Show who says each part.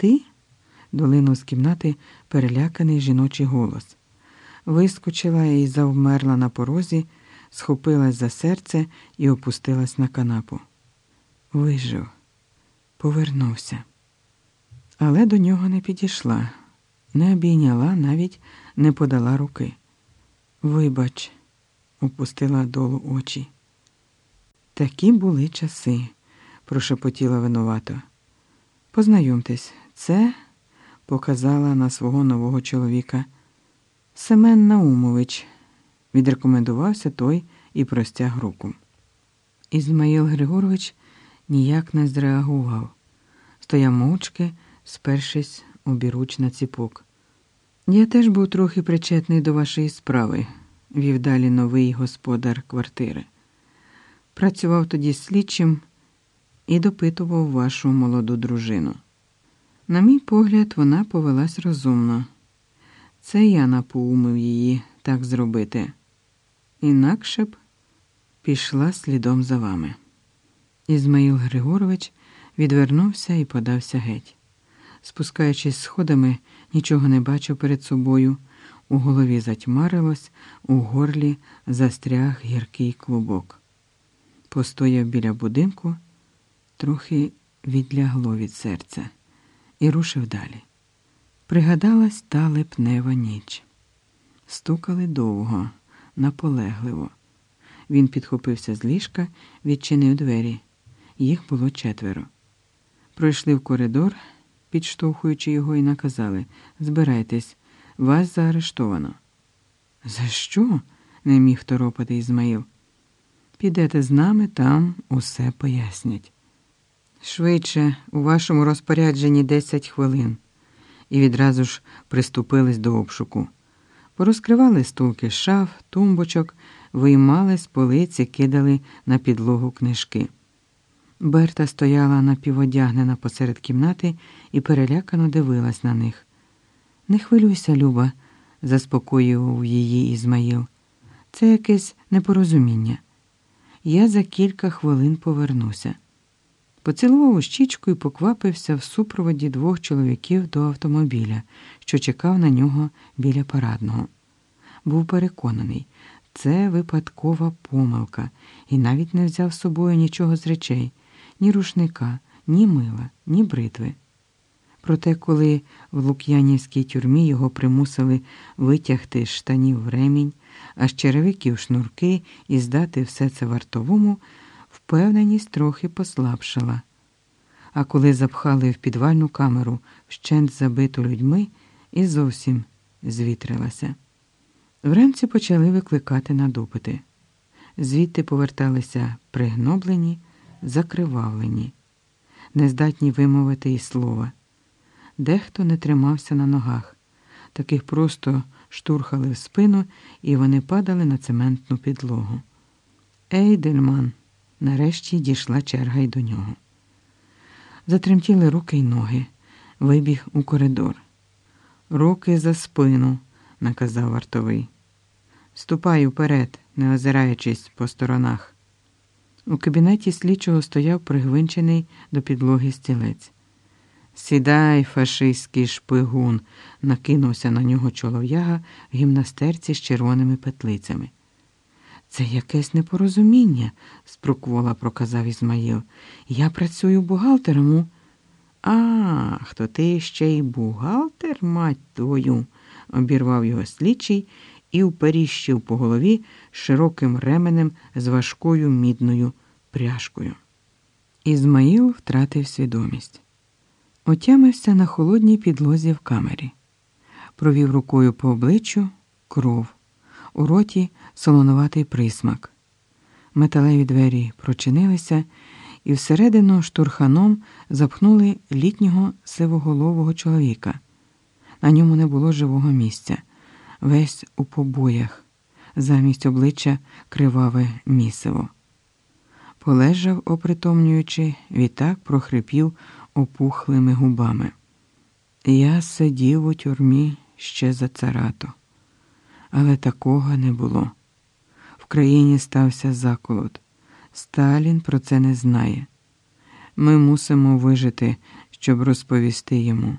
Speaker 1: Ти? долинув з кімнати переляканий жіночий голос. Вискочила і завмерла на порозі, схопилась за серце і опустилась на канапу. Вижив, повернувся. Але до нього не підійшла, не обійняла, навіть не подала руки. Вибач, опустила долу очі. Такі були часи, прошепотіла винувато. Познайомтесь, це показала на свого нового чоловіка. Семен Наумович, відрекомендувався той і простяг руку. Ізмаїл Григорович ніяк не зреагував, стояв мовчки, спершись обіруч на ціпок. Я теж був трохи причетний до вашої справи, вів далі новий господар квартири. Працював тоді слідчим і допитував вашу молоду дружину. На мій погляд, вона повелась розумно. Це я напоумив її так зробити. Інакше б пішла слідом за вами. Ізмаїл Григорович відвернувся і подався геть. Спускаючись сходами, нічого не бачив перед собою. У голові затьмарилось, у горлі застряг гіркий клубок. Постояв біля будинку, трохи відлягло від серця, і рушив далі. Пригадалась та липнева ніч. Стукали довго, наполегливо. Він підхопився з ліжка, відчинив двері. Їх було четверо. Пройшли в коридор, підштовхуючи його, і наказали Збирайтесь, вас заарештовано. За що? не міг торопати Ізмаїл. Підете з нами, там усе пояснять. Швидше, у вашому розпорядженні 10 хвилин і відразу ж приступились до обшуку. Порозкривали стулки шаф, тумбочок, виймали з полиці, кидали на підлогу книжки. Берта стояла напіводягнена посеред кімнати і перелякано дивилась на них. Не хвилюйся, Люба, заспокоював її Ізмаїл. Це якесь непорозуміння. Я за кілька хвилин повернуся. Поцілував у щічку і поквапився в супроводі двох чоловіків до автомобіля, що чекав на нього біля парадного. Був переконаний, це випадкова помилка, і навіть не взяв з собою нічого з речей ні рушника, ні мила, ні бритви. Проте, коли в Лук'янівській тюрмі його примусили витягти з штанів ремінь, а з черевиків шнурки і здати все це вартовому впевненість трохи послабшала. А коли запхали в підвальну камеру вщент забиту людьми, і зовсім звітрилася. Вранці почали викликати на допити. Звідти поверталися пригноблені, закривавлені, нездатні вимовити і слова. Дехто не тримався на ногах, таких просто штурхали в спину, і вони падали на цементну підлогу. Ейдельман! Нарешті дійшла черга й до нього. Затремтіли руки й ноги, вибіг у коридор. Руки за спину, наказав вартовий. Ступай уперед, не озираючись по сторонах. У кабінеті слідчого стояв пригвинчений до підлоги стілець. Сідай, фашистський шпигун, накинувся на нього чолов'яга в гімнастерці з червоними петлицями. Це якесь непорозуміння, спроквола проказав Ізмаїл. Я працюю бухгалтером. у...» Ах, то ти ще й бухгалтер, мать твою, обірвав його слідчий і вперіщив по голові широким ременем з важкою мідною пряжкою. Ізмаїл втратив свідомість. Отямився на холодній підлозі в камері, провів рукою по обличчю кров у роті солонуватий присмак. Металеві двері прочинилися, і всередину штурханом запхнули літнього сивоголового чоловіка. На ньому не було живого місця, весь у побоях, замість обличчя криваве місиво. Полежав, опритомнюючи, відтак прохрипів опухлими губами. Я сидів у тюрмі ще за царато але такого не було. Країні стався заколот. Сталін про це не знає. Ми мусимо вижити, щоб розповісти йому.